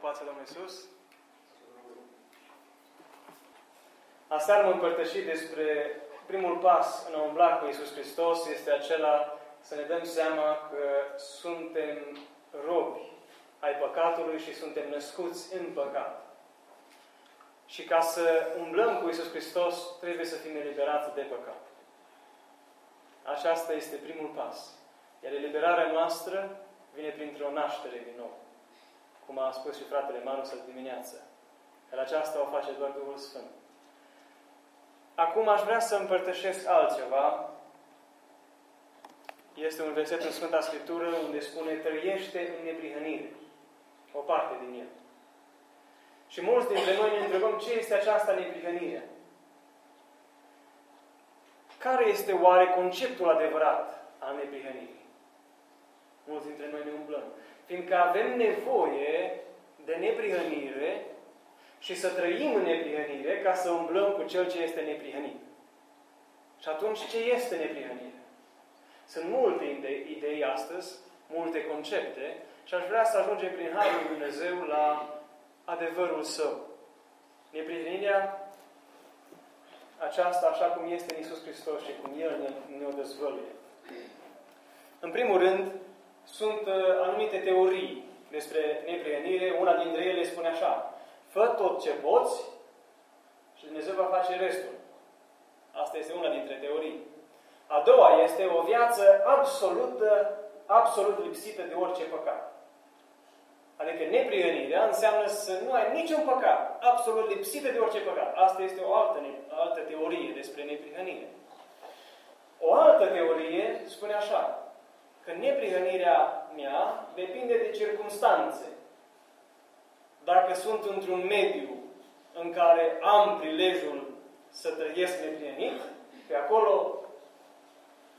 pacea Domnului Iisus. Aseară am împărtășit despre primul pas în a umbla cu Iisus Hristos, este acela să ne dăm seama că suntem robi ai păcatului și suntem născuți în păcat. Și ca să umblăm cu Iisus Hristos, trebuie să fim eliberați de păcat. Aceasta este primul pas. Iar eliberarea noastră vine printr-o naștere din nou. Cum a spus și fratele Manu să dimineață. Iar aceasta o face doar Duhul Sfânt. Acum aș vrea să împărtășesc altceva. Este un verset în Sfânta Scriptură unde spune trăiește în neprihănire. O parte din el. Și mulți dintre noi ne întrebăm ce este această neprihănire. Care este oare conceptul adevărat al neprihănirii? Mulți dintre noi ne umblăm. Fiindcă avem nevoie de neprihănire și să trăim în neprihănire ca să umblăm cu Cel ce este neprihănit. Și atunci, ce este neprihănire? Sunt multe idei astăzi, multe concepte și aș vrea să ajungem prin Harul Lui Dumnezeu la adevărul Său. Neprihănirea aceasta așa cum este în Iisus Hristos și cum El ne, ne o dezvăluie. În primul rând, sunt uh, anumite teorii despre neprihănire. Una dintre ele spune așa. Fă tot ce poți și Dumnezeu va face restul. Asta este una dintre teorii. A doua este o viață absolută, absolut lipsită de orice păcat. Adică neprihănirea înseamnă să nu ai niciun păcat, absolut lipsită de orice păcat. Asta este o altă, altă teorie despre neprihănire. O altă teorie spune așa, că neprihănirea mea depinde de circunstanțe. Dacă sunt într-un mediu în care am prilejul să trăiesc neprihănit, pe acolo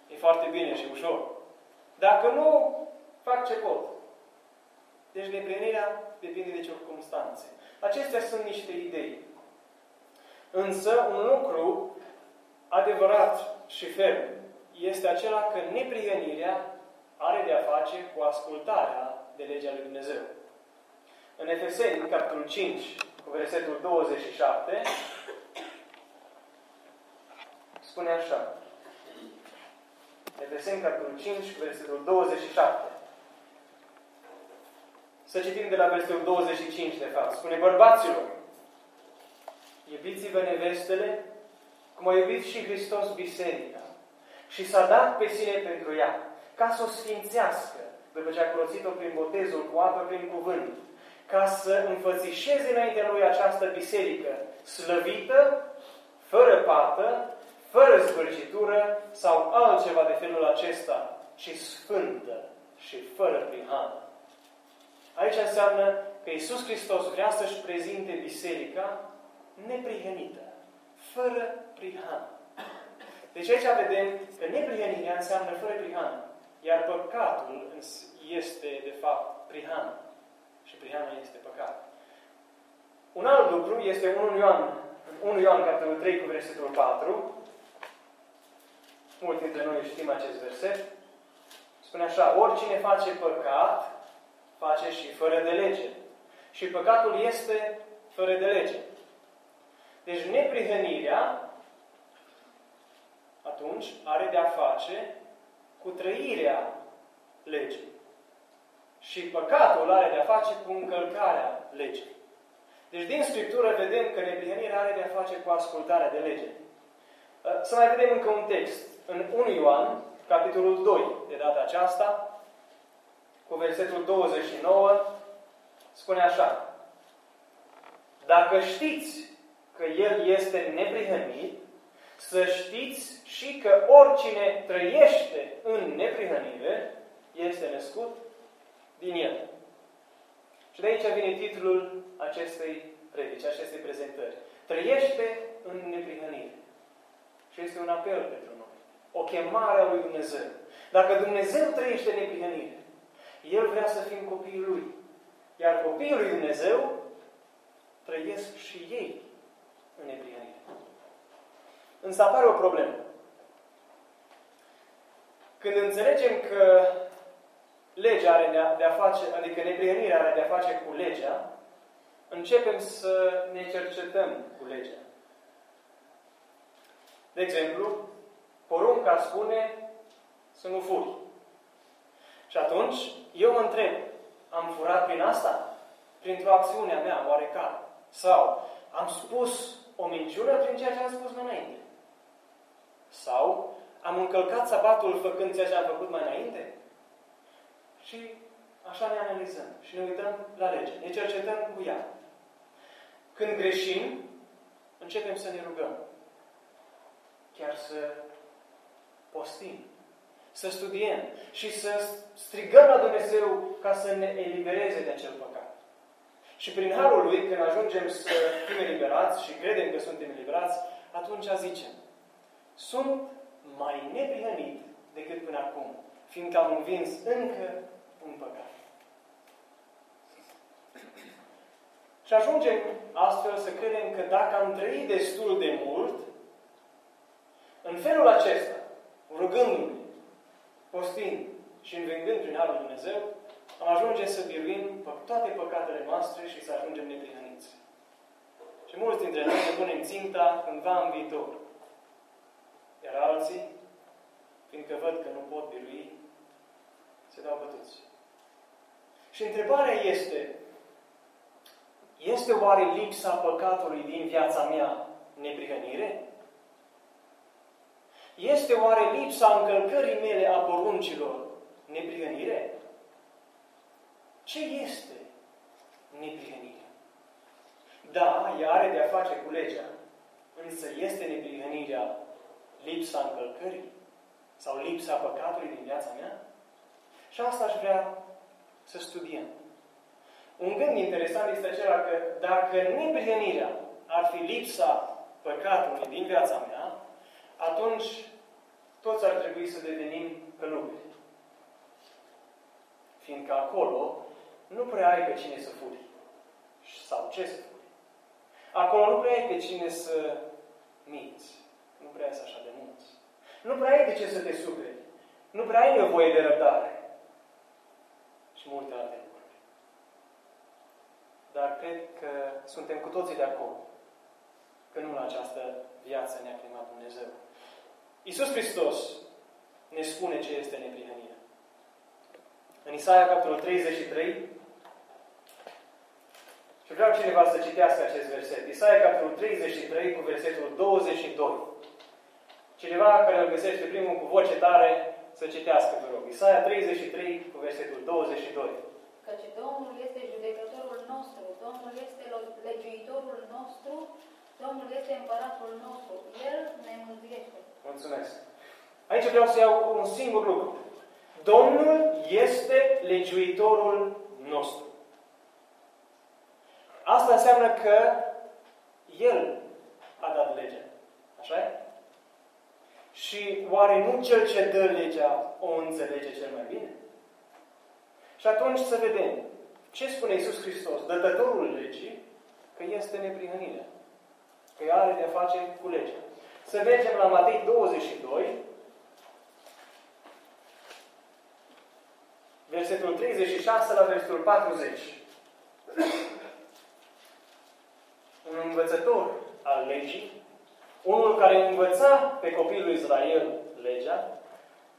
e foarte bine și ușor. Dacă nu, fac ce pot. Deci neprihănirea depinde de circunstanțe. Acestea sunt niște idei. Însă, un lucru adevărat și ferm este acela că neprihănirea are de a face cu ascultarea de legea lui Dumnezeu. În Efeseni, capitolul 5, cu versetul 27, spune așa. Efeseni, capitolul 5, cu versetul 27. Să citim de la versetul 25, de fapt. Spune, bărbaților, iubiți-vă nevestele, cum a iubit și Hristos biserica și s-a dat pe sine pentru ea, ca să o sfințească, după ce a curățit-o prin botezul cu apă prin cuvânt, ca să înfățișeze înaintea lui această biserică slăvită, fără pată, fără zbârcitură sau altceva de felul acesta, ci sfântă și fără prihană. Aici înseamnă că Iisus Hristos vrea să-și prezinte biserica neprihănită, fără prihană. Deci aici vedem că neprihănirea înseamnă fără prihană. Iar păcatul este, de fapt, prihană. Și prihana este păcat. Un alt lucru este 1 Ioan, 1 Ioan capitolul 3 cu versetul 4. Mulți dintre noi știm acest verset. Spune așa, oricine face păcat, face și fără de lege. Și păcatul este fără de lege. Deci neprihănirea atunci are de a face cu trăirea legii. Și păcatul are de-a face cu încălcarea legii. Deci din Scriptură vedem că neprihănirea are de-a face cu ascultarea de lege. Uh, să mai vedem încă un text. În 1 Ioan, capitolul 2, de data aceasta, cu versetul 29, spune așa. Dacă știți că El este neprihănit, să știți și că oricine trăiește în neprihănire este născut din el. Și de aici vine titlul acestei predici, acestei prezentări. Trăiește în neprihănire. Și este un apel pentru noi. O chemare a lui Dumnezeu. Dacă Dumnezeu trăiește în neprihănire, El vrea să fim copiii Lui. Iar copiii Lui Dumnezeu trăiesc și ei în neprihănire. Însă apare o problemă. Când înțelegem că legea are de a face, adică neprihănirea are de a face cu legea, începem să ne cercetăm cu legea. De exemplu, porunca spune să nu furi. Și atunci, eu mă întreb, am furat prin asta? Printr-o acțiune a mea, oarecare? Sau am spus o minciună prin ceea ce am spus mai înainte? Sau am încălcat sabatul făcând ceea ce am făcut mai înainte? Și așa ne analizăm și ne uităm la lege. Ne cercetăm cu ea. Când greșim, începem să ne rugăm. Chiar să postim. Să studiem și să strigăm la Dumnezeu ca să ne elibereze de acel păcat. Și prin Harul Lui, când ajungem să fim eliberați și credem că suntem eliberați, atunci zicem, sunt mai neprihănit decât până acum, fiindcă am învins încă un păcat. Și ajungem astfel să credem că dacă am trăit destul de mult, în felul acesta, rugându-ne, postind și învingând prin Harul Dumnezeu, am ajunge să biruim toate păcatele noastre și să ajungem neprihăniți. Și mulți dintre noi ne punem ținta cândva în viitor. Iar alții, fiindcă văd că nu pot birui, se dau bătuți. Și întrebarea este, este oare lipsa păcatului din viața mea neprihănire? Este oare lipsa încălcării mele a poruncilor neprihănire? Ce este neprihănirea? Da, ea are de-a face cu legea, însă este neprihănirea lipsa încălcării sau lipsa păcatului din viața mea? Și asta aș vrea să studiem. Un gând interesant este acela că dacă neprihănirea ar fi lipsa păcatului din viața mea, atunci toți ar trebui să devenim călugări. Fiindcă acolo nu prea ai pe cine să furi. Sau ce să furi. Acolo nu prea ai pe cine să minți. Nu prea ai așa de mulți. Nu prea ai de ce să te superi. Nu prea ai nevoie de răbdare. Și multe alte lucruri. Dar cred că suntem cu toții de acord că nu la această viață ne-a chemat Dumnezeu. Iisus Hristos ne spune ce este neprihănirea. În Isaia, capitolul 33, și vreau cineva să citească acest verset. Isaia, capitolul 33, cu versetul 22. Cineva care îl găsește primul cu voce tare, să citească, vă rog. Isaia 33, cu versetul 22. Căci Domnul este judecătorul nostru, Domnul este legiuitorul nostru, Domnul este împăratul nostru. El ne mântuiește. Mulțumesc. Aici vreau să iau un singur lucru. Domnul este legiuitorul nostru. Asta înseamnă că El a dat legea. așa e? Și oare nu cel ce dă legea o înțelege cel mai bine? Și atunci să vedem ce spune Iisus Hristos, dătătorul legii, că este neprihănirea. Că ea are de-a face cu legea. Să mergem la Matei 22, versetul 36 la versetul 40 un învățător al legii, unul care învăța pe copilul lui Israel legea,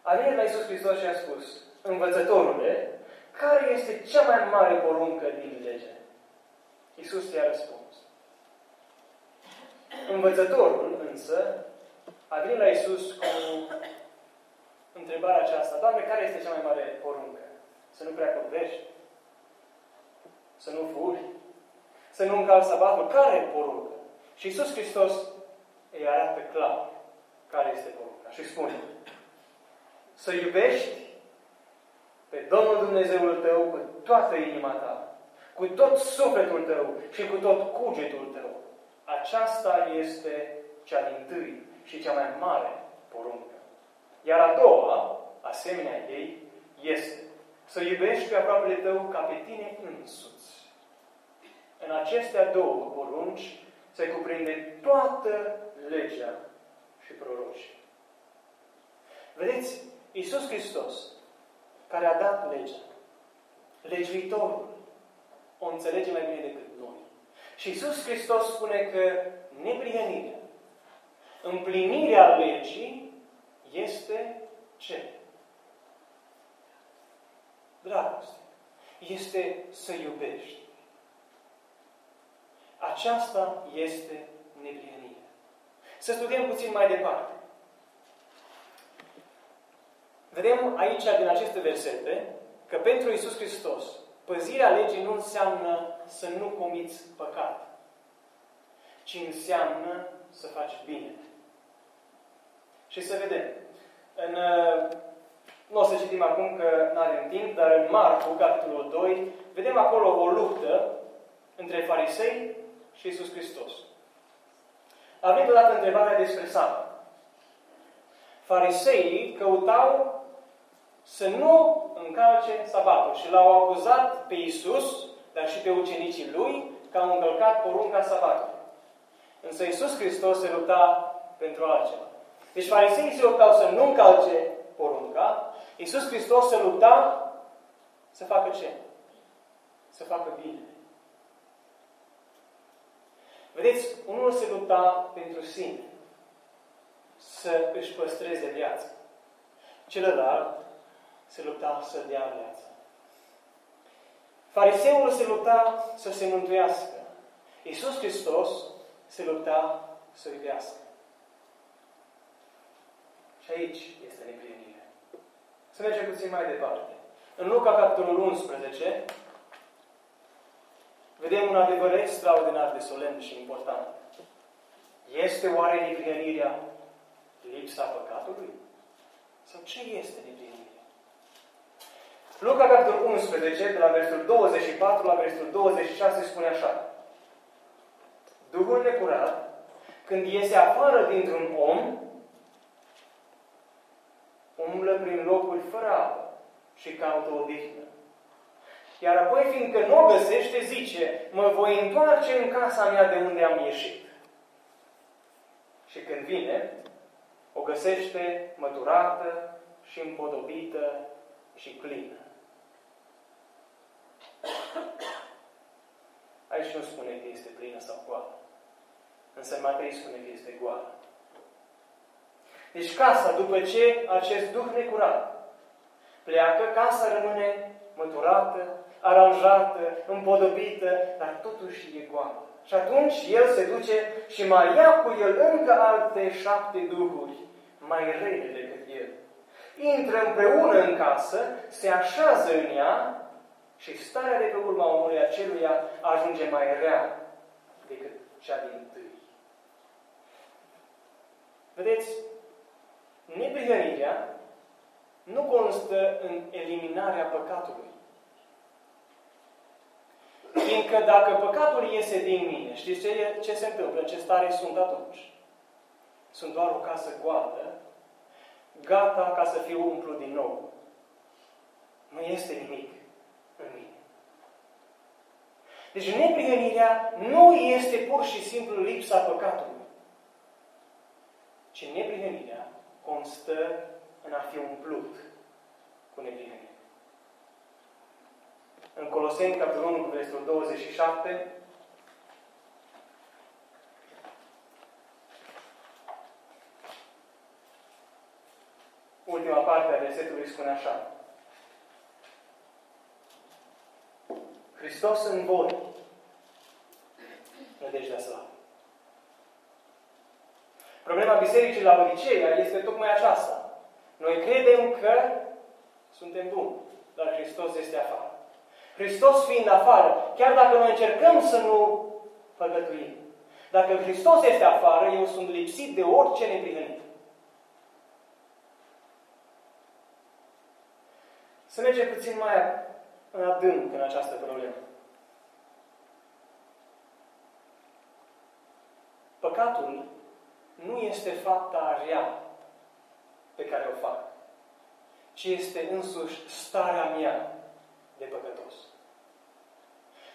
a venit la Iisus Hristos și a spus, învățătorule, care este cea mai mare poruncă din lege? Iisus i-a răspuns. Învățătorul, însă, a venit la Iisus cu întrebarea aceasta. Doamne, care este cea mai mare poruncă? Să nu prea vorbești? Să nu furi? să nu încalci sabatul. Care e poruncă? Și Iisus Hristos îi arată clar care este porunca. Și spune, să iubești pe Domnul Dumnezeul tău cu toată inima ta, cu tot sufletul tău și cu tot cugetul tău. Aceasta este cea din tâi și cea mai mare poruncă. Iar a doua, asemenea ei, este să iubești pe aproapele tău ca pe tine însuți. În acestea două porunci se cuprinde toată legea și prorocii. Vedeți, Iisus Hristos, care a dat legea, legiuitorul, o înțelege mai bine decât noi. Și Iisus Hristos spune că neprihănirea, împlinirea legii este ce? Dragoste. Este să iubești. Aceasta este neprihănirea. Să studiem puțin mai departe. Vedem aici, din aceste versete, că pentru Isus Hristos, păzirea legii nu înseamnă să nu comiți păcat, ci înseamnă să faci bine. Și să vedem. În, nu o să citim acum că nu avem timp, dar în Marcu, capitolul 2, vedem acolo o luptă între farisei și Isus Hristos. Avem odată întrebarea despre sabat. Fariseii căutau să nu încalce sabatul și l-au acuzat pe Isus, dar și pe ucenicii lui, că au încălcat porunca sabatului. Însă Isus Hristos se lupta pentru altceva. Deci fariseii se luptau să nu încalce porunca, Isus Hristos se lupta să facă ce? Să facă bine. Vedeți, unul se lupta pentru sine, să își păstreze viața. Celălalt se lupta să dea viața. Fariseul se lupta să se mântuiască. Iisus Hristos se lupta să iubească. Și aici este neprihănirea. Să mergem puțin mai departe. În Luca, capitolul 11, vedem un adevăr extraordinar de solemn și important. Este oare neprihănirea lipsa păcatului? Sau ce este neprihănirea? Luca, capitolul 11, de la versul 24 la versul 26, spune așa. Duhul necurat, când iese afară dintr-un om, umblă prin locuri fără apă și caută o dihnă. Iar apoi, fiindcă nu o găsește, zice, mă voi întoarce în casa mea de unde am ieșit. Și când vine, o găsește măturată și împodobită și plină. Aici nu spune că este plină sau goală. Însă în Matei spune că este goală. Deci casa, după ce acest duh necurat pleacă, casa rămâne măturată, aranjată, împodobită, dar totuși e goală. Și atunci el se duce și mai ia cu el încă alte șapte duhuri, mai rele decât el. Intră împreună în casă, se așează în ea și starea de pe urma omului aceluia ajunge mai rea decât cea din tâi. Vedeți, neprihănirea nu constă în eliminarea păcatului. Fiindcă dacă păcatul iese din mine, știți ce, ce se întâmplă? În ce stare sunt atunci? Sunt doar o casă goală, gata ca să fiu umplut din nou. Nu este nimic în mine. Deci neprihănirea nu este pur și simplu lipsa păcatului, ci neprihănirea constă în a fi umplut cu neprihănire. În Coloseni, capitolul 1, versetul 27, ultima parte a versetului spune așa. Hristos în voi, nădejdea slavă. Problema Bisericii la Odiseea este tocmai aceasta. Noi credem că suntem buni, dar Hristos este afară. Hristos fiind afară, chiar dacă noi încercăm să nu păgătuim, dacă Hristos este afară, eu sunt lipsit de orice neprihănit. Să mergem puțin mai în adânc în această problemă. Păcatul nu este fapta rea pe care o fac, ci este însuși starea mea de păcătos.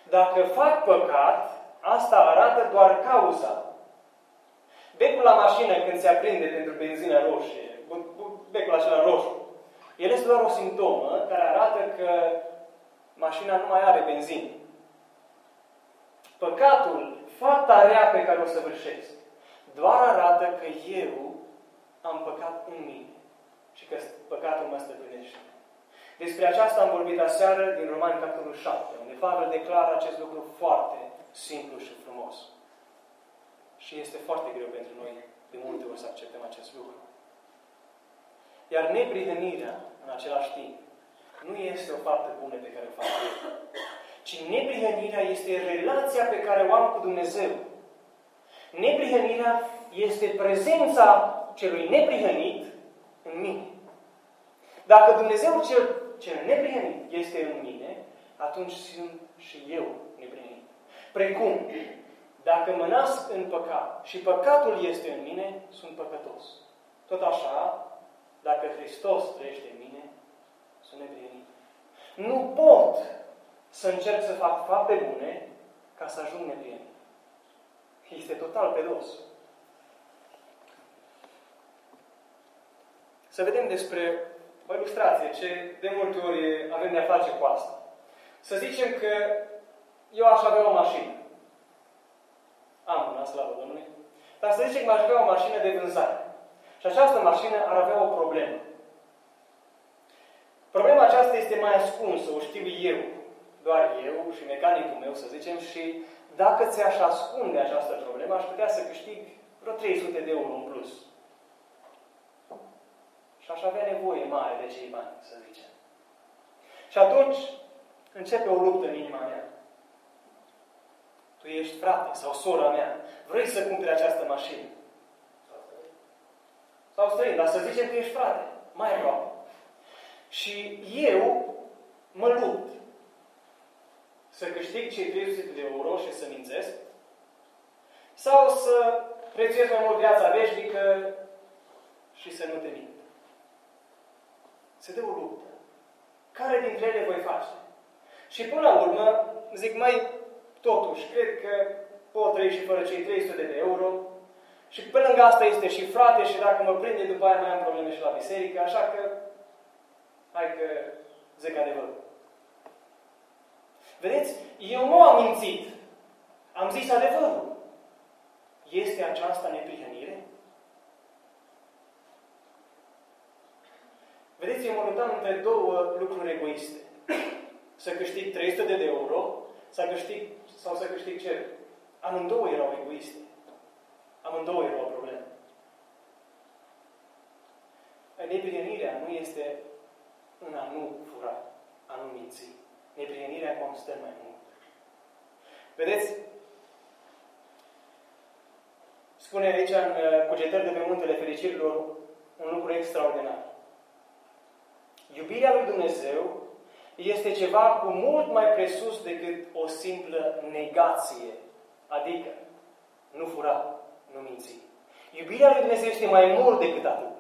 Dacă fac păcat, asta arată doar cauza. Becul la mașină când se aprinde pentru benzină roșie, becul acela roșu, el este doar o simptomă care arată că mașina nu mai are benzină. Păcatul fapta rea pe care o să vârșesc doar arată că eu am păcat în mine și că păcatul mă stăpânește. Despre aceasta am vorbit aseară din Romani, capitolul 7, unde Pavel declară acest lucru foarte simplu și frumos. Și este foarte greu pentru noi de multe ori să acceptăm acest lucru. Iar neprihănirea, în același timp, nu este o faptă bună pe care o fac eu. Ci neprihănirea este relația pe care o am cu Dumnezeu. Neprihănirea este prezența celui neprihănit în mine. Dacă Dumnezeu cel, cel neprihănit este în mine, atunci sunt și eu neprihănit. Precum, dacă mă nasc în păcat și păcatul este în mine, sunt păcătos. Tot așa, dacă Hristos trăiește în mine, sunt neprihănit. Nu pot să încerc să fac fapte bune ca să ajung neprihănit. Este total pe dos. Să vedem despre o ilustrație, ce de multe ori avem de-a face cu asta. Să zicem că eu aș avea o mașină. Am una, slavă Domnului. Dar să zicem că aș avea o mașină de vânzare. Și această mașină ar avea o problemă. Problema aceasta este mai ascunsă, o știu eu. Doar eu și mecanicul meu, să zicem, și dacă ți-aș ascunde această problemă, aș putea să câștig vreo 300 de euro în plus. Și aș avea nevoie mare de cei bani, să zicem. Și atunci începe o luptă în inima mea. Tu ești frate sau sora mea. Vrei să cumperi această mașină. Sau străin, dar să zicem că ești frate. Mai aproape. Și eu mă lupt să câștig cei 300 de euro și să mințesc, sau să prețuiesc mai mult viața veșnică și să nu te mint. Se dă o luptă. Care dintre ele voi face? Și până la urmă, zic, mai totuși, cred că pot trăi și fără cei 300 de euro. Și pe lângă asta este și frate și dacă mă prinde, după aia mai am probleme și la biserică, așa că hai că zic adevărul. Vedeți? Eu nu am mințit. Am zis adevărul. Este aceasta neprihănire? Vedeți, eu mă luptam între două lucruri egoiste. Să câștig 300 de euro să câștig, sau să câștig ce? Amândouă erau egoiste. Amândouă erau o problemă. Neprihănirea nu este în a nu fura, a nu minți. Neprihănirea constă mai mult. Vedeți? Spune aici în uh, Cugetări de pe Muntele Fericirilor un lucru extraordinar. Iubirea lui Dumnezeu este ceva cu mult mai presus decât o simplă negație. Adică, nu fura, nu minți. Iubirea lui Dumnezeu este mai mult decât atât.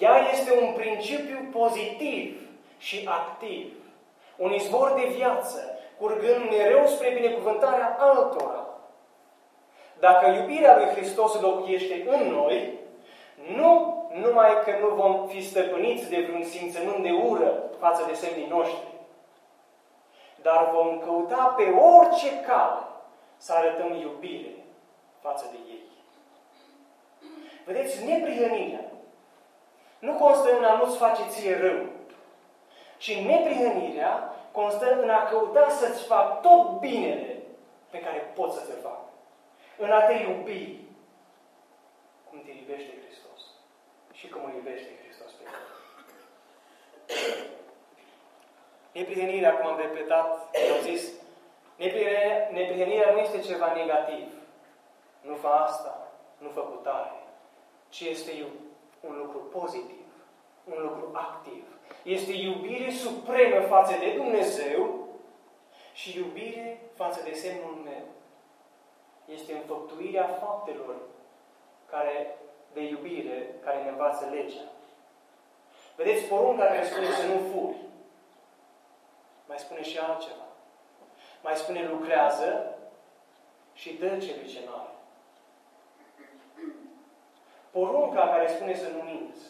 Ea este un principiu pozitiv și activ. Un izvor de viață, curgând mereu spre binecuvântarea altora. Dacă iubirea lui Hristos locuiește în noi, nu numai că nu vom fi stăpâniți de vreun simțământ de ură față de semnii noștri, dar vom căuta pe orice cale să arătăm iubire față de ei. Vedeți, neprihănirea nu constă în a nu-ți face ție rău, ci neprihănirea constă în a căuta să-ți fac tot binele pe care pot să ți-l fac. În a te iubi cum te iubește Hristos și cum îl iubește Hristos pe tine. Neprihănirea, cum am repetat, am zis, neprihănirea, neprihănirea nu este ceva negativ. Nu fă asta, nu fă putare, ci este un lucru pozitiv, un lucru activ. Este iubire supremă față de Dumnezeu și iubire față de semnul meu. Este înfăptuirea faptelor care, de iubire care ne învață legea. Vedeți porunca care spune să nu furi. Mai spune și altceva. Mai spune lucrează și dă celui ce nu are. Porunca care spune să nu minți.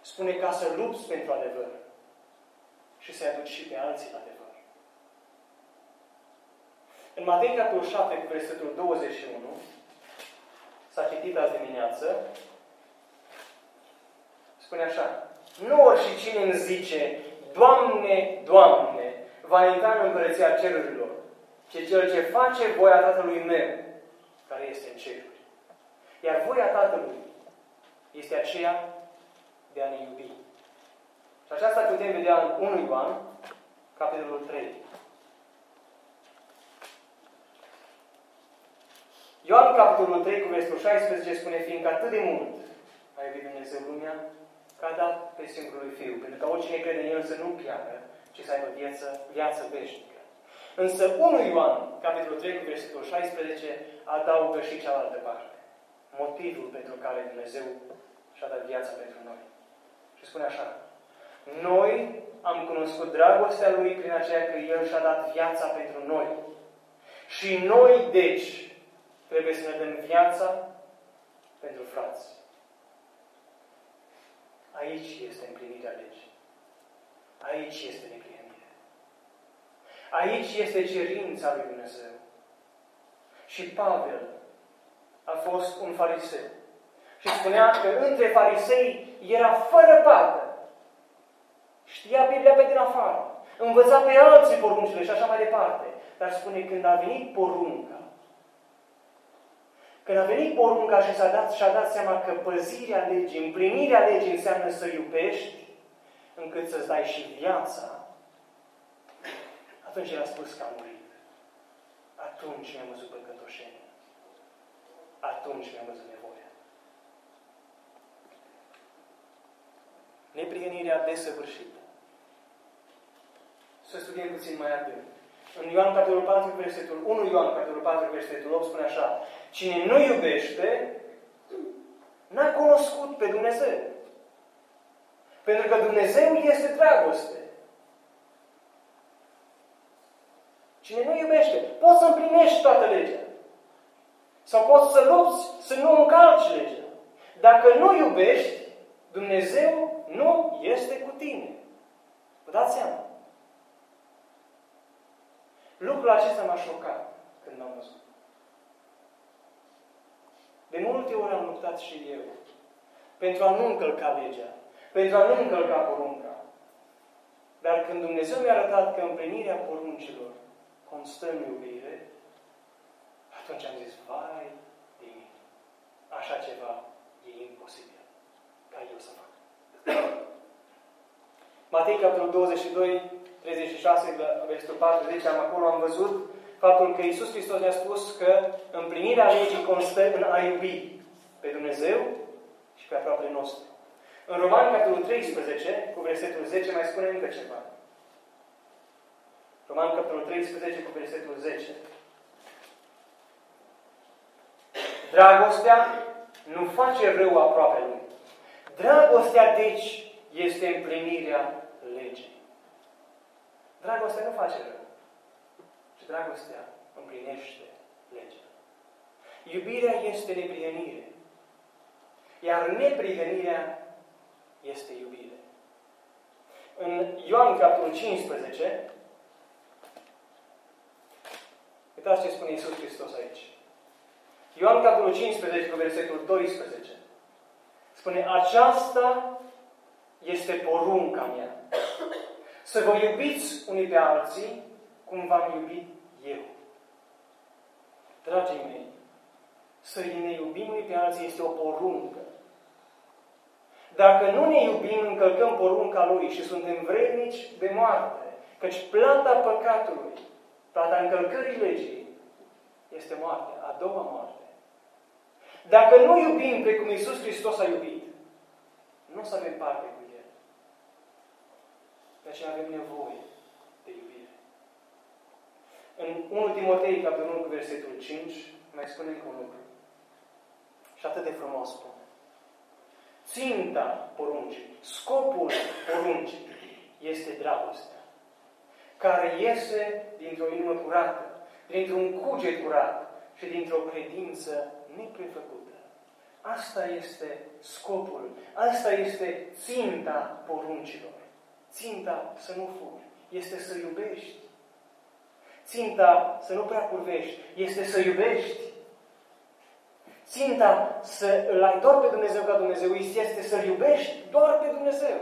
Spune ca să lupți pentru adevăr și să-i aduci și pe alții la adevăr. În Matei, capitolul 7, cu versetul 21, s-a citit azi dimineață, spune așa, nu oricine îmi zice, Doamne, Doamne, va intra în împărăția cerurilor, ci cel ce face voia Tatălui meu, care este în ceruri. Iar voia Tatălui este aceea de a ne iubi. Și aceasta putem vedea în 1 Ioan, capitolul 3. Ioan, capitolul 3, cu versetul 16, spune, fiindcă atât de mult a iubit Dumnezeu lumea, că a dat pe singurul Fiu, pentru că oricine crede în El să nu piară, ci să aibă viață, viață veșnică. Însă 1 Ioan, capitolul 3, cu versetul 16, adaugă și cealaltă parte. Motivul pentru care Dumnezeu și-a dat viața pentru noi. Și spune așa, noi am cunoscut dragostea Lui prin aceea că El și-a dat viața pentru noi. Și noi, deci, trebuie să ne dăm viața pentru frați. Aici este împlinirea legii. Aici este neprihănire. Aici este cerința lui Dumnezeu. Și Pavel a fost un fariseu. Și spunea că între farisei era fără pată. Știa Biblia pe din afară. Învăța pe alții poruncile și așa mai departe. Dar spune, când a venit porunca, când a venit porunca și s-a dat, și-a dat seama că păzirea legii, împlinirea legii înseamnă să iubești, încât să-ți dai și viața, atunci el a spus că a murit. Atunci mi-am văzut păcătoșenie. Atunci mi-am văzut nevoia. Neprihănirea desăvârșită. Să studiem puțin mai adânc. În Ioan capitolul 4, versetul 1 Ioan capitolul 4, versetul 8 spune așa. Cine nu iubește, n-a cunoscut pe Dumnezeu. Pentru că Dumnezeu este dragoste. Cine nu iubește, poți să împlinești toată legea. Sau poți să lupți să nu încalci legea. Dacă nu iubești, Dumnezeu nu este cu tine. Vă dați seama? Lucrul acesta m-a șocat când l-am văzut. De multe ori am luptat și eu pentru a nu încălca legea, pentru a nu încălca porunca. Dar când Dumnezeu mi-a arătat că împlinirea poruncilor constă în iubire, atunci am zis, vai de mine, așa ceva e imposibil ca eu să fac. Matei, capitolul 22, 36, versetul 40, am acolo am văzut faptul că Iisus Hristos ne-a spus că împlinirea legii constă în a iubi pe Dumnezeu și pe aproape nostru. În Roman, capitolul 13, cu versetul 10, mai spune încă ceva. Roman, capitolul 13, cu versetul 10. Dragostea nu face rău aproape lui. Dragostea, deci, este împlinirea legii. Dragostea nu face rău, ci dragostea împlinește legea. Iubirea este neprihănire. Iar neprihănirea este iubire. În Ioan, capitolul 15, uitați ce spune Iisus Hristos aici. Ioan, capitolul 15, cu versetul 12. Spune, aceasta este porunca mea. Să vă iubiți unii pe alții cum v-am iubit eu. Dragii mei, să ne iubim unii pe alții este o poruncă. Dacă nu ne iubim, încălcăm porunca Lui și suntem vrednici de moarte. Căci plata păcatului, plata încălcării legii, este moartea, a doua moarte. Dacă nu iubim precum Iisus Hristos a iubit, nu o să avem parte cu El. De aceea avem nevoie de iubire. În 1 Timotei, capitolul 1, versetul 5, mai spune încă un lucru. Și atât de frumos spune ținta poruncii, scopul poruncii este dragostea, care iese dintr-o inimă curată, dintr-un cuget curat și dintr-o credință neprefăcută. Asta este scopul, asta este ținta poruncilor. Ținta să nu furi, este să iubești. Ținta să nu prea curvești, este să iubești. Ținta să îl ai doar pe Dumnezeu ca Dumnezeu este să-L iubești doar pe Dumnezeu.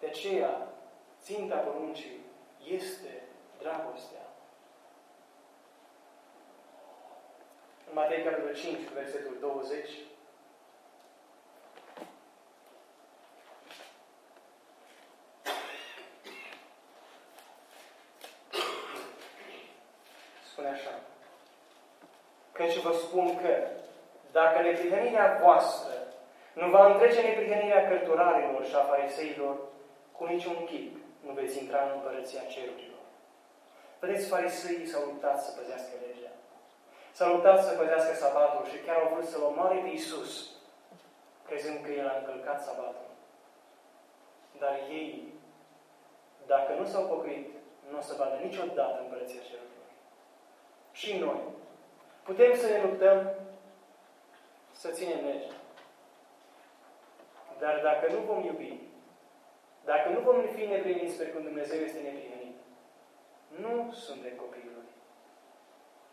De aceea, ținta poruncii este dragostea. În Matei, capitolul 5, versetul 20, spune așa. Căci vă spun că dacă neprihănirea voastră nu va întrece neprihănirea cărturarilor și a fariseilor, cu niciun chip nu veți intra în împărăția cerurilor. Vedeți, fariseii s-au luptat să păzească legea. S-au luptat să păzească sabatul și chiar au vrut să-L omoare pe Iisus, crezând că El a încălcat sabatul. Dar ei, dacă nu s-au pocăit, nu o să vadă niciodată împărăția cerurilor. Și noi putem să ne luptăm să ținem legea. Dar dacă nu vom iubi, dacă nu vom fi neprimiți pe cum Dumnezeu este neprihănit, nu suntem copiii Lui.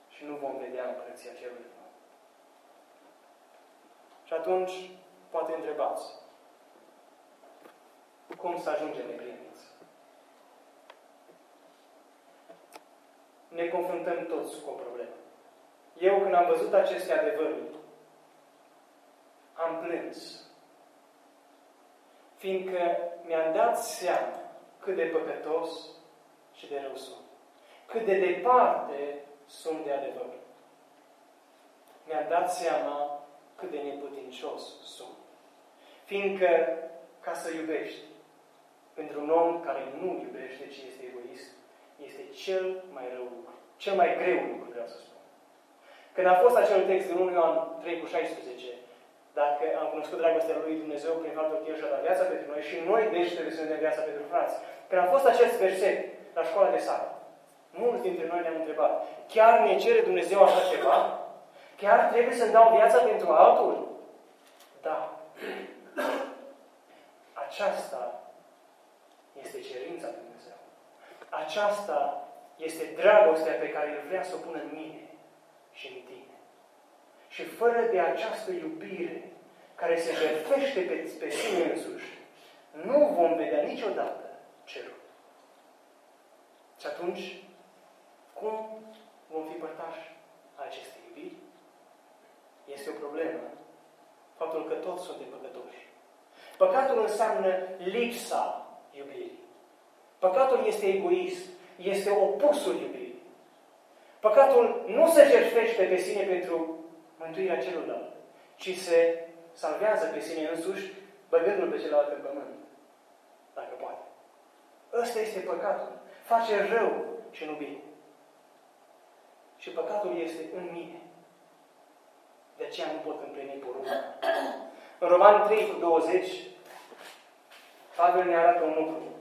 Și nu vom vedea împărăția cerului. Și atunci, poate întrebați, cum să ajungem neprihăniți? Ne confruntăm toți cu o problemă. Eu, când am văzut aceste adevăruri, am plâns fiindcă mi-am dat seama cât de păcătos și de rău sunt. Cât de departe sunt de adevăr. Mi-am dat seama cât de neputincios sunt. Fiindcă, ca să iubești, pentru un om care nu iubește, ci este egoist, este cel mai rău lucru. Cel mai greu lucru, vreau să spun. Când a fost acel text din 1 Ioan 3 cu 16, dacă am cunoscut dragostea lui Dumnezeu prin faptul că El și-a dat viața pentru noi și noi deci trebuie să ne dăm viața pentru frați. Când a fost acest verset la școala de sat, mulți dintre noi ne-am întrebat, chiar ne cere Dumnezeu așa ceva? Chiar trebuie să-mi dau viața pentru altul? Da. Aceasta este cerința lui Dumnezeu. Aceasta este dragostea pe care El vrea să o pună în mine și în tine. Și fără de această iubire care se jertfește pe, pe sine însuși, nu vom vedea niciodată cerul. Și atunci, cum vom fi părtași acestei iubiri? Este o problemă. Faptul că toți suntem păcătoși. Păcatul înseamnă lipsa iubirii. Păcatul este egoist. Este opusul iubirii. Păcatul nu se jertfește pe sine pentru mântuirea celuilalt, ci se salvează pe sine însuși, băgându-l pe celălalt în pământ. Dacă poate. Ăsta este păcatul. Face rău și nu bine. Și păcatul este în mine. De aceea nu pot împlini porunca. În Roman 3 cu 20, Pavel ne arată un lucru.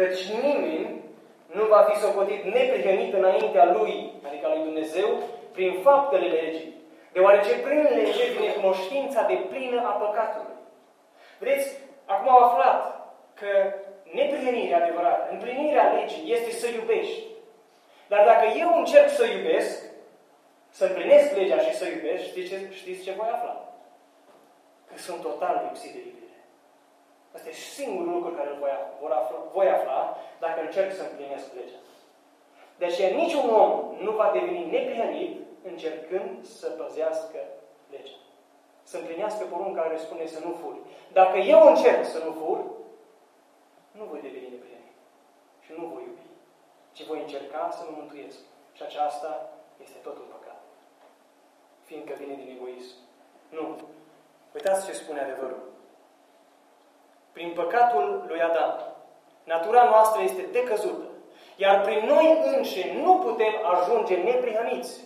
Căci nimeni nu va fi socotit neprihănit înaintea lui, adică a lui Dumnezeu, prin faptele legii. Deoarece prin lege vine cunoștința de plină a păcatului. Vedeți, acum au aflat că neprihănirea adevărată, împlinirea legii, este să iubești. Dar dacă eu încerc să iubesc, să împlinesc legea și să iubesc, știți ce, știți ce voi afla? Că sunt total lipsit de iubire. Asta e singurul lucru care îl voi afla, voi afla dacă încerc să împlinesc legea. De aceea niciun om nu va deveni neprihănit încercând să păzească legea. Să împlinească porunca care spune să nu furi. Dacă eu încerc să nu fur, nu voi deveni neprihănit. Și nu voi iubi. Ci voi încerca să mă mântuiesc. Și aceasta este tot un păcat. Fiindcă vine din egoism. Nu. Uitați ce spune adevărul. Prin păcatul lui Adam, natura noastră este decăzută. Iar prin noi înși nu putem ajunge neprihăniți.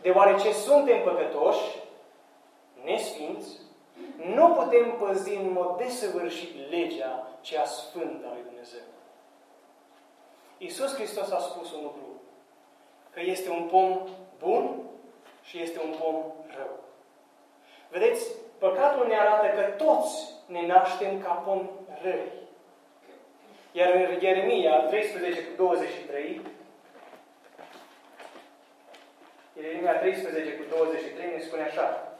Deoarece suntem păcătoși, nesfinți, nu putem păzi în mod desăvârșit legea cea sfântă a lui Dumnezeu. Iisus Hristos a spus un lucru, că este un pom bun și este un pom rău. Vedeți, păcatul ne arată că toți ne naștem ca pom răi. Iar în Ieremia 13 cu 23, Ieremia 13 cu 23 ne spune așa.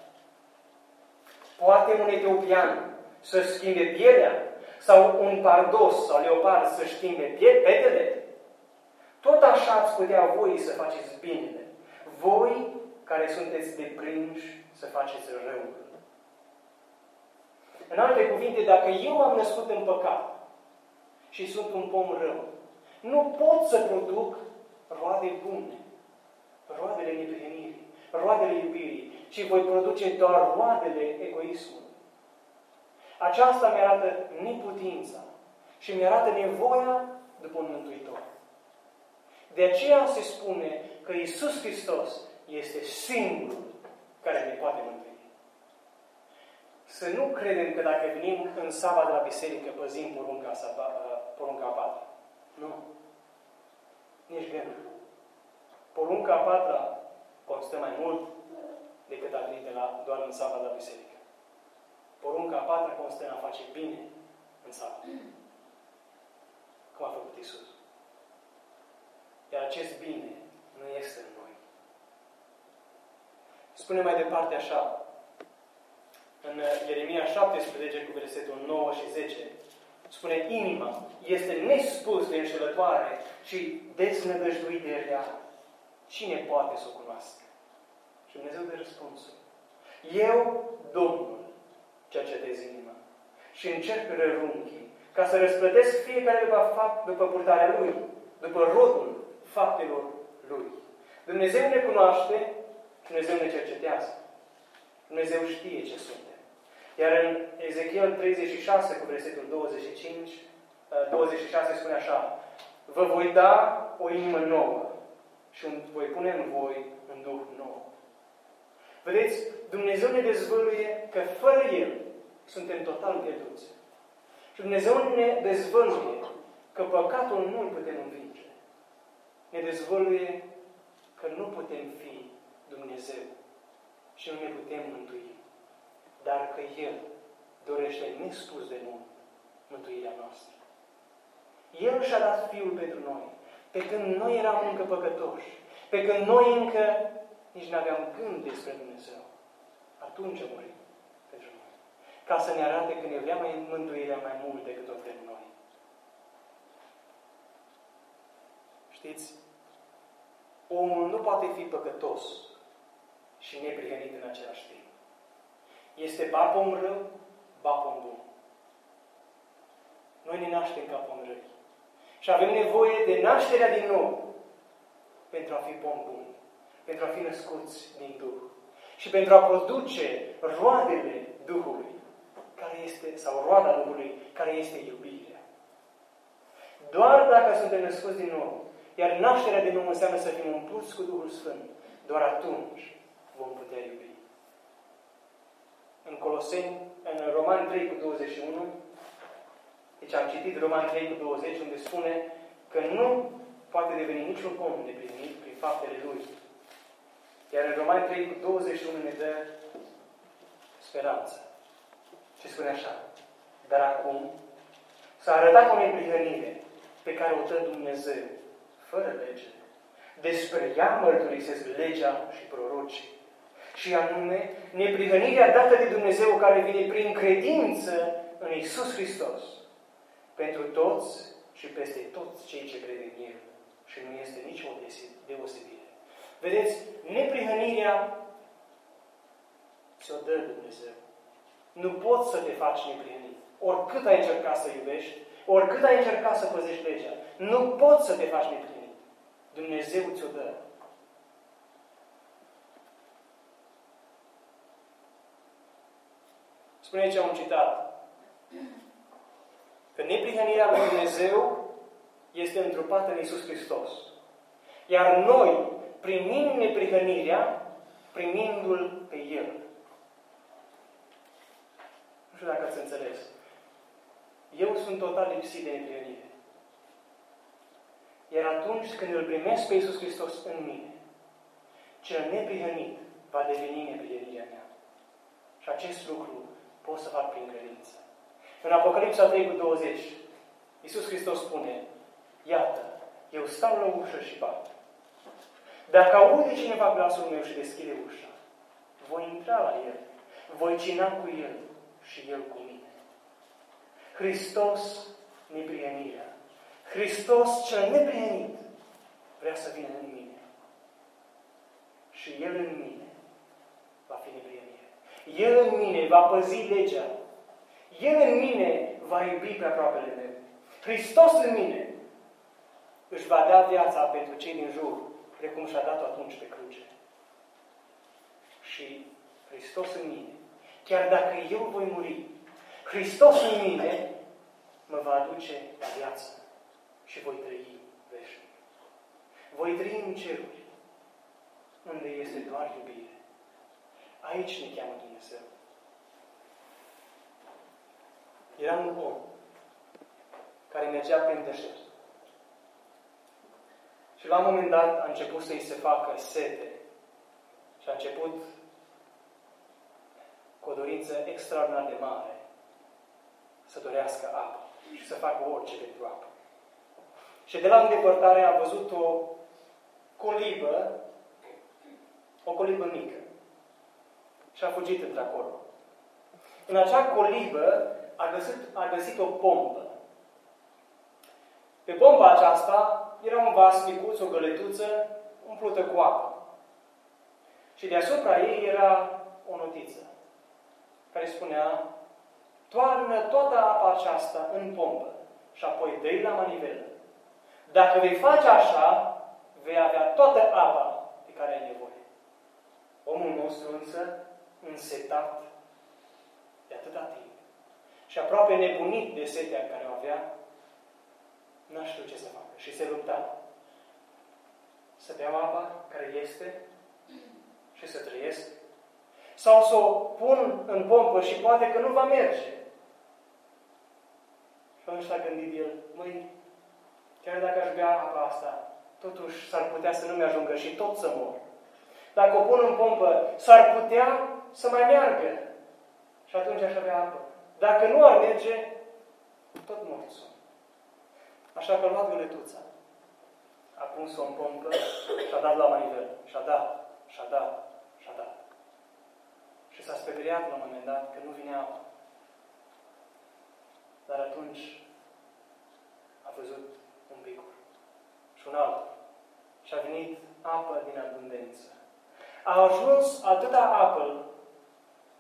Poate un etiopian să schimbe pielea sau un pardos sau leopard să schimbe petele? Tot așa ați putea voi să faceți binele. Voi care sunteți deprinși să faceți răul. În alte cuvinte, dacă eu am născut în păcat și sunt un pom rău, nu pot să produc roade bune, roadele neprihănirii, roadele iubirii, ci voi produce doar roadele egoismului. Aceasta mi-arată neputința și mi-arată nevoia după un Mântuitor. De aceea se spune că Isus Hristos este singurul care ne poate mântui. Să nu credem că dacă venim în saba de la biserică păzim porunca, saba, porunca a patra. Nu. Nici gând. Porunca a patra constă mai mult decât a venit de la, doar în saba de la biserică. Porunca a patra constă în a face bine în saba. Cum a făcut Isus. Iar acest bine nu este în noi. Spune mai departe așa, în Ieremia 17 cu versetul 9 și 10, spune, inima este nespus de înșelătoare și deznădăjduit de rea. Cine poate să o cunoască? Și Dumnezeu de răspunsul. Eu, Domnul, cercetez inima și încerc rărunchii, ca să răsplătesc fiecare după, fapt, după purtarea Lui, după rodul faptelor Lui. Dumnezeu ne cunoaște, Dumnezeu ne cercetează. Dumnezeu știe ce suntem. Iar în Ezechiel 36, cu versetul 25, 26 uh, spune așa, Vă voi da o inimă nouă și voi pune în voi un Duh nou. Vedeți, Dumnezeu ne dezvăluie că fără El suntem total pierduți. Și Dumnezeu ne dezvăluie că păcatul nu îl putem învinge. Ne dezvăluie că nu putem fi Dumnezeu și nu ne putem mântui. Dar că El dorește nespus de mult mântuirea noastră. El și-a dat Fiul pentru noi, pe când noi eram încă păcătoși, pe când noi încă nici nu aveam gând despre Dumnezeu. Atunci a murit pentru noi. Ca să ne arate că ne vrea mai mântuirea mai mult decât o vrem noi. Știți? Omul nu poate fi păcătos și neprihănit în același timp. Este ba pom rău, ba pom bun. Noi ne naștem ca pom răi. Și avem nevoie de nașterea din nou pentru a fi pom bun, pentru a fi născuți din Duh și pentru a produce roadele Duhului, care este, sau roada Duhului, care este iubirea. Doar dacă suntem născuți din nou, iar nașterea din nou înseamnă să fim umpluți cu Duhul Sfânt, doar atunci vom putea iubi. În Coloseni, în Roman 3 cu 21, deci am citit Roman 3 cu 20, unde spune că nu poate deveni niciun om neplinit prin faptele lui. Iar în Roman 3 cu 21 ne dă speranță. Și spune așa, dar acum s-a arătat o neprihănire pe care o dă Dumnezeu, fără lege. Despre ea mărturisesc legea și prorocii și anume neprihănirea dată de Dumnezeu care vine prin credință în Isus Hristos pentru toți și peste toți cei ce cred în El. Și nu este nicio deosebire. Vedeți, neprihănirea ți-o dă Dumnezeu. Nu poți să te faci neprihănit. Oricât ai încercat să iubești, oricât ai încercat să păzești legea, nu poți să te faci neprihănit. Dumnezeu ți-o dă. Spune aici un citat. Că neprihănirea lui Dumnezeu este întrupată în Iisus Hristos. Iar noi primim neprihănirea primindu-L pe El. Nu știu dacă ați înțeles. Eu sunt total lipsit de neprihănire. Iar atunci când îl primesc pe Iisus Hristos în mine, cel neprihănit va deveni neprihănirea mea. Și acest lucru pot să fac prin credință. În Apocalipsa 3 cu 20, Iisus Hristos spune, Iată, eu stau la ușă și bat. Dacă aude cineva glasul meu și deschide ușa, voi intra la el, voi cina cu el și el cu mine. Hristos neprienirea. Hristos cel neprienit vrea să vină în mine. Și El în mine va fi neprienire. El în mine va păzi legea. El în mine va iubi pe aproapele meu. Hristos în mine își va da viața pentru cei din jur, precum și-a dat-o atunci pe cruce. Și Hristos în mine, chiar dacă eu voi muri, Hristos în mine mă va aduce la viață și voi trăi veșnic. Voi trăi în ceruri, unde este doar iubire. Aici ne cheamă Dumnezeu. Era un om care mergea prin deșert. Și la un moment dat a început să-i se facă sete. Și a început cu o dorință extraordinar de mare să dorească apă și să facă orice pentru apă. Și de la îndepărtare a văzut o colibă, o colibă mică. Și a fugit într-acolo. În acea colibă a găsit, a găsit o pompă. Pe pompa aceasta era un vas micuț, o găletuță, umplută cu apă. Și deasupra ei era o notiță care spunea toarnă toată apa aceasta în pompă și apoi dă la manivelă. Dacă vei face așa, vei avea toată apa de care ai nevoie. Omul nostru însă, însetat de atâta timp și aproape nebunit de setea care o avea, n-a știut ce să facă și se lupta. Să beau apa care este și să trăiesc. Sau să o pun în pompă și poate că nu va merge. Și atunci s-a gândit el, măi, chiar dacă aș bea apa asta, totuși s-ar putea să nu mi-ajungă și tot să mor. Dacă o pun în pompă, s-ar putea să mai meargă. Și atunci aș avea apă. Dacă nu ar merge, tot mort sunt. Așa că a luat găletuța. A pus-o în pompă și a dat la manivel. Și a dat, și a dat, și a dat. Și s-a speriat la un moment dat că nu vine apă. Dar atunci a văzut un picur și un altul. Și a venit apă din abundență. A ajuns atâta apă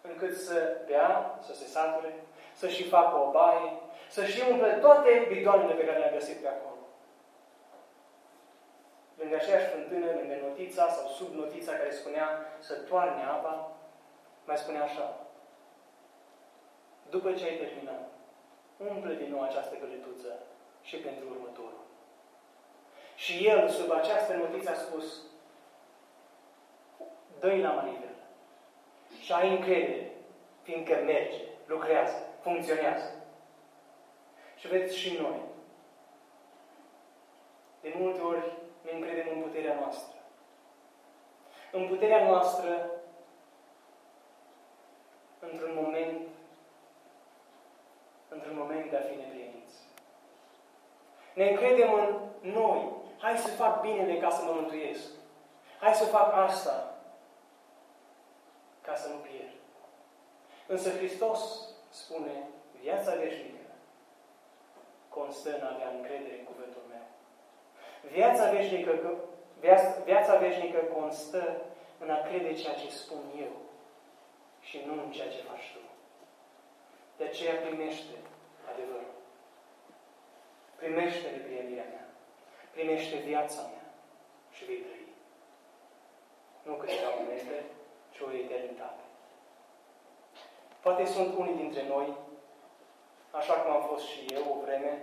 încât să bea, să se sature, să și facă o baie, să și umple toate bidoanele pe care le-a găsit pe acolo. Lângă aceeași fântână, lângă notița sau sub notița care spunea să toarne apa, mai spunea așa. După ce ai terminat, umple din nou această găletuță și pentru următorul. Și el, sub această notiță, a spus, dă-i la manivel și ai încredere, fiindcă merge, lucrează, funcționează. Și vedeți și noi. De multe ori ne încredem în puterea noastră. În puterea noastră, într-un moment, într-un moment de a fi neprieniți. Ne încredem în noi. Hai să fac binele ca să mă mântuiesc. Hai să fac asta ca să nu pierd. Însă Hristos spune, viața veșnică constă în a avea încredere în cuvântul meu. Viața veșnică, viața, viața veșnică constă în a crede ceea ce spun eu și nu în ceea ce faci tu. De aceea primește adevărul. Primește neprienirea mea. Primește viața mea și vei trăi. Nu câteva momente, ci o eternitate. Poate sunt unii dintre noi așa cum am fost și eu o vreme,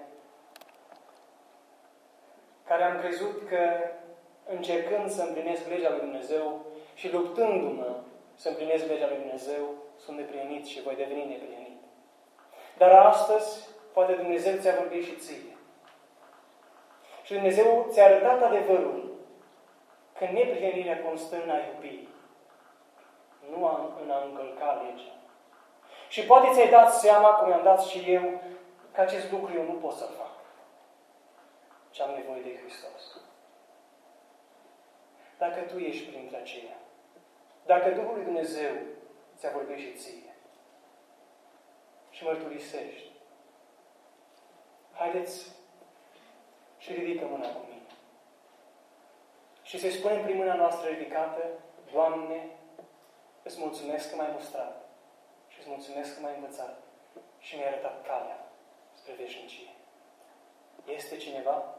care am crezut că încercând să împlinesc legea lui Dumnezeu și luptându-mă să împlinesc legea lui Dumnezeu, sunt neprienit și voi deveni neprienit. Dar astăzi, poate Dumnezeu ți-a vorbit și ție. Și Dumnezeu ți-a arătat adevărul că neprienirea constă în a iubi, nu în a încălca legea. Și poate ți-ai dat seama, cum i-am dat și eu, că acest lucru eu nu pot să-l fac. Ce am nevoie de Hristos. Dacă tu ești printre aceia, dacă Duhul lui Dumnezeu ți-a vorbit și ție și mărturisești, haideți și ridică mâna cu mine. Și să-i spunem prin mâna noastră ridicată, Doamne, îți mulțumesc că m-ai mustrat și îți mulțumesc că m-ai învățat și mi-ai arătat calea spre veșnicie. Este cineva?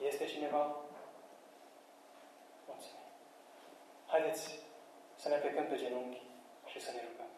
Este cineva? Mulțumim. Haideți să ne plecăm pe genunchi și să ne rugăm.